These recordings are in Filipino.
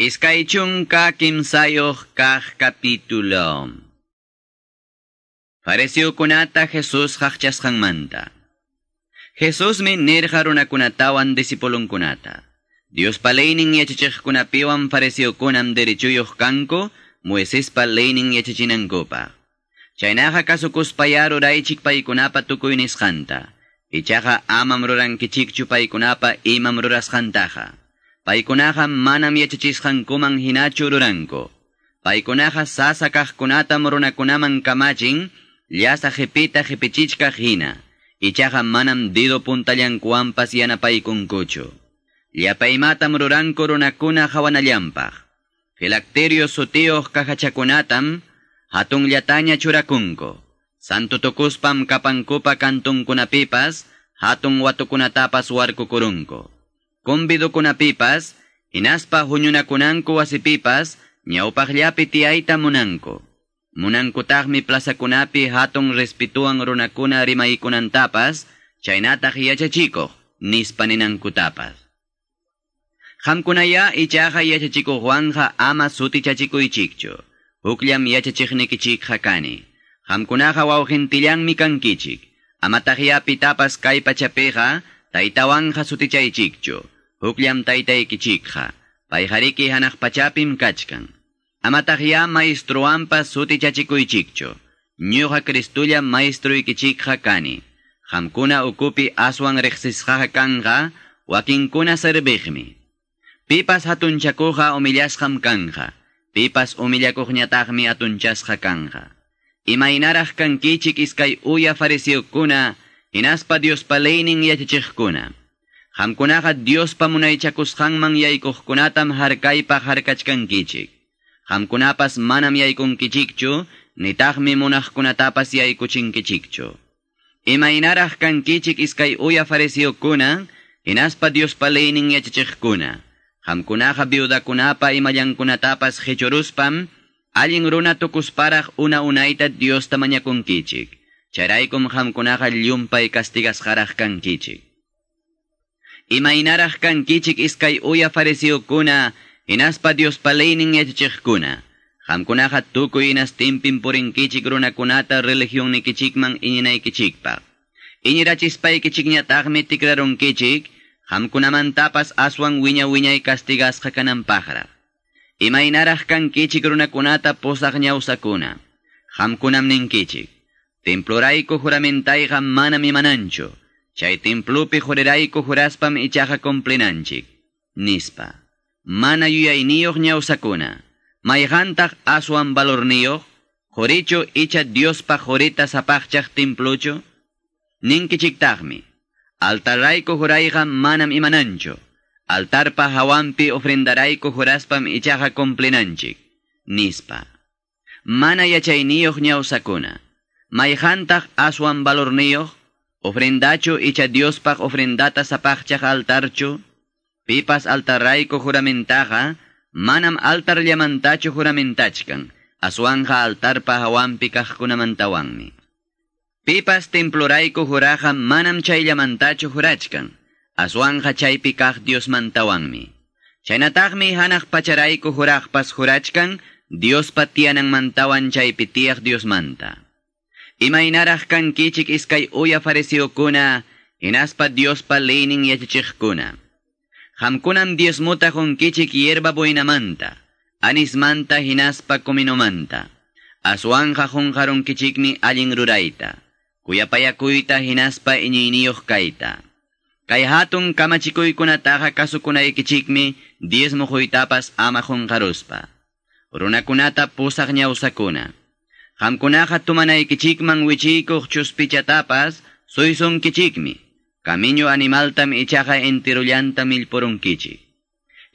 Iskaichunka kimsayoh kaj capítulo. Pareció kunata Jesús hachchaskan manta. Jesús me nerjarunakunatawan disipulun kunata. Dios paleinin yachachik kunapiwan pareció kunam derechuyoh kanko, muesis paleinin yachachinankopa. Chaynaja kasukuspayar uraichik paikunapa tukuyniskanta. Ichaja amam rurankichik chupaikunapa imam ruraskantaja. Paikunaja manam yachachisqankuman hinachu ruranko. Paikunaja sasa kajkunatam runakunaman kamachin, llasa jipita jipichichkaj hina. Ichaja manam dido puntallankuampas yanapaykunkuchu. Llapaymatam ruranko runakuna hawanallampaj. Filacterio sutioh kajachakunatam, hatun llataña churakunko. Santo tokuspam kapankupa kantunkunapipas, hatun watukunatapas warkukurunko. Kumbidukunapipas, hinaspa huñunakunanku wasipipas, ñawpaqllapi tiyayta munanko. Munankutaqmi plazakunapi hatun respituan runakuna rimaykunantapas, chaynataq yachachikoq, nispaninankutapas. Hamkunaya ichaqa yachachikuqwanqa ama sutichachikuychikchu. Hukllam yachachiqnikichikqa kani. Hamkunaqa wawqintillanmi kankichik. Amataqllapitapas kay pachapiqa, taytawanqa sutichaychikchu. Hukllam taytaykichikqa. Payjariki hanaq pachapim kachkan. Amataqya maestrowanpas sutichachikuychikchu. Ñuqa Cristulla maestruykichikqa kani. Hamkuna ukupi aswan riqsisqaqa kanqa, wakinkuna serbiqmi. Pipas hatunchakuqa umillasqam kanja. Pipas umillakuqñataqmi atunchasqa kanja. Imaynaraq kankichik iskay uya farisiyukuna, hinaspa Diospa leynin yachachiqkuna. Hamkunaqa Diospa munaychakusqanman yaykuqkunatam harkaypaq harkachkankichik. Hamkunapas manam yaykunkichikchu, nitaqmi munaqkunatapas yaykuchinkichikchu. Imaynaraq kankichik iskay uya farisiyukuna, hinaspa Diospa leynin yachachiqkuna. Hamkunaqa viudakunapa imallankunatapas hichuruspam, allin runa tukusparaq una unayta Diosta mañakunkichik. Charaykum hamkunaqa llumpay kastigasqaraq kankichik. Imaynaraq kankichik iskay uya farisiyukuna, hinaspa Dios palaynin yachachiqkuna. Hamkunaqa tukuy inastinpin purinkichik runakunata religion nikichikman ininaykichikpaq. Inirachispaykichinñataqmi tikrarunkichik, hamkunamantapas aswan wiña wiñay kastigasqa kananpaqraq. Imaynaraq kankichik runakunata posaq ñawsakuna. Hamkunam ninkichik. Templorayku juramentayqa manam imananchu. Chay templupi jurirayku juraspam ichaqa complenanchik. Nispa. Mana yuyayniyuq ñawsakuna. Mayqantaq aswan valorniyuq. Joricho icha Diospa jorita sapaqchaq templucho. Ninkichiktaqmi. Altarayku jurayqa manam imananchu. Altarpa hawampi ofrendarayku juraspam ichaqa complenanchik. Nispa. Mana yachayniyuq ñawsakuna. Mayqantaq aswan valorniyuq. Ofrendacho icha Diospaq ofrendata sapaqchaq altarchu, pipas altarrayko juramentaja, manam altar llamantacho juramentachkan, aswanja altarpa hawampi kajkunamantawanmi. Pipas templorayko juraja manam chay llamantacho jurachkan, aswanja chaypi kaj Dios mantawanmi. Chaynataqmi hanaq pacharayko jurajpas jurachkan, Dios patianang mantawan chaypi tiyak Dios manta. Imaynaraq kankichik iskay uya farisiyukuna, hinaspa Diospa leynin yachachiqkuna. Hamkunam diezmuta junkichik hierba buenamanta, anismanta hinaspa kuminomanta. Aswanja junjarunkichikmi allin rurayta, kuyapayakuyta hinaspa iñiyniyuq kayta. Kay hatun kamachikuykunataqa kasukunaykichikmi diezmo huytapas ama junjaruspa. Runakunata pusaq ñawsakuna. Hamkunaqa tumanaykichikman wichikuq chuspichatapas suysunkichikmi. Camino animaltam ichaqa enterullanta milpurunkichik.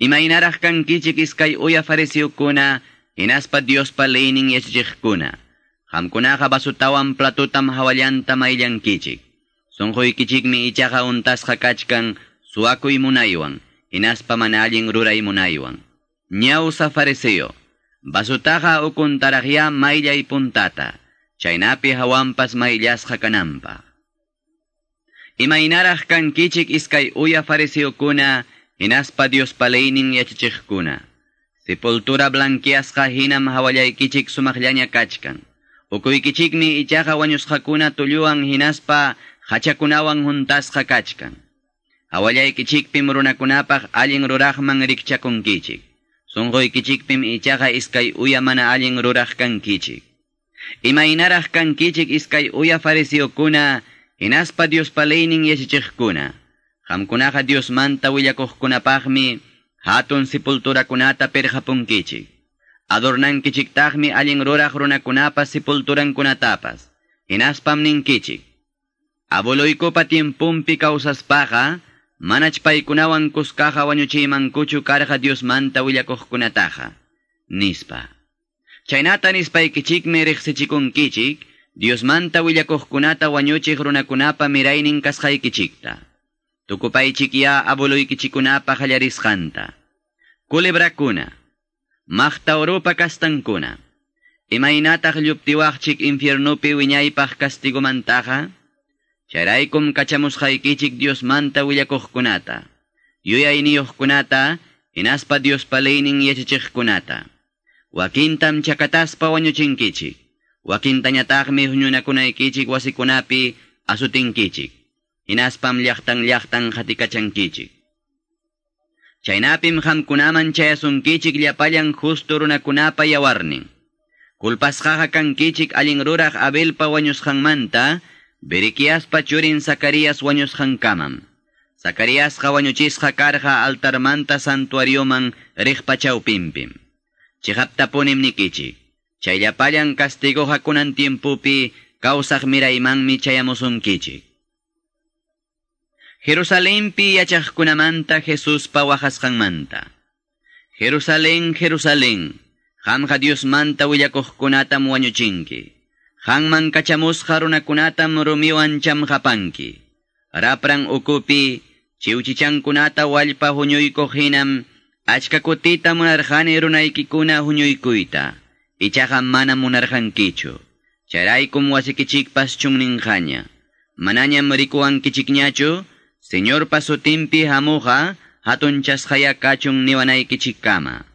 Imaynaraq kankichik iskay uya farisiyukuna, hinaspa Diospa leynin yachachiqkuna. Hamkunaqa basutawan platutam hawallanta mayllankichik. Sunquykichikmi ichaqa untasqa kachkan suakuy munaywan, hinaspa manallin ruray munaywan. Ñawsa fariseyo, basutaqa ukuntaraqya maylay puntata, chaynapi hawampas mayllasqa kananpa. Imaynaraq kankichik iskay uya farisiyukuna, hinaspa Dios palaynin yachachiqkuna. Sepultura blanquiasqa hinam hawallaykichik sumakllaña kachkan. Ukuykichikmi ichaqa wañusqakuna tulluwan hinaspa hachakunawan juntasqa kachkan. Hawallaykichikpim runakunapaq allin ruraqman rikchakunkichik. Sunquykichikpim ichaqa iskay uya mana allin ruraq kankichik. Imaynaraq kankichik iskay uya farisiyukuna hinaspa Dios palaynin yasichiqkuna. Hamkunaqa Dios manta willakuqkunapaqmi hatun sepulturakunata perhapunkichik. Adornankichiktaqmi allin ruraq runakunapas sepulturankunatapas. Hinaspam ninkichik. Abuloykupa tiempumpi kawsaspaqa, manach paykunawan kuskaqa wañuchiymankuchu karqa Dios manta willakuqkunataqa. Nispa. Chaynata nispaykichikmi riqsichikunkichik, Dios manta willakuqkunata wañuchiq runakunapa miraynin kasqaykichikta. Tukupaychik ya abuluykichikunapa hallarisqanta. Kulebrakuna. Makta Europa kastankuna. Imaynataq lluptiwaqchik infiernupi wiñaypaq kastigumantaqa, Charaykum kachamusqaykichik Dios manta willakuqkunata. Yuyayniyuqkunata, hinaspa Dios palaynin yachachiqkunata. Wakintam chakataspa wañuchinkichik. Wakintañataqmi huñunakunaykichik wasikunapi asutinkichik. Hinaspam llaqtan llaqtan hatikachankichik. Chaynapim hamkunaman chayasunkichik llapallan justo runakunapa yawarnin. Kulpasqaqa kankichik allin ruraq Abelpa wañusqanmanta, Berikiaspa churin Zacarías wañusqankamam. Zacaríasqa wañuchisqa karqa altarmanta santuarioman riqpa chawpimpim. Chihaptapunim nikichik. Chayllapallan castigoqa kunan tiempupi kawsaq miraymanmi chayamusunkichik. Jerusalempi yachaqkunamanta Jesus pawajasqanmanta. Jerusalén, Jerusalén, qamqa Diosmanta willakuqkunatam wañuchinki. Hangman kachamusqa runakunatam rumiwan chamqapanki. Rapran ukupi, chiwchichankunata wallpa huñuykuq hinam, achka kutita munarqani runaykikuna huñuykuyta. Ichaqa mana munarqankichu. Charaykum wasikichikpas chunninqaña. Manañam rikuwankichikñachu, Señor pasutimpi hamuqa, hatun chasqaya kachun niwanaykichikkama.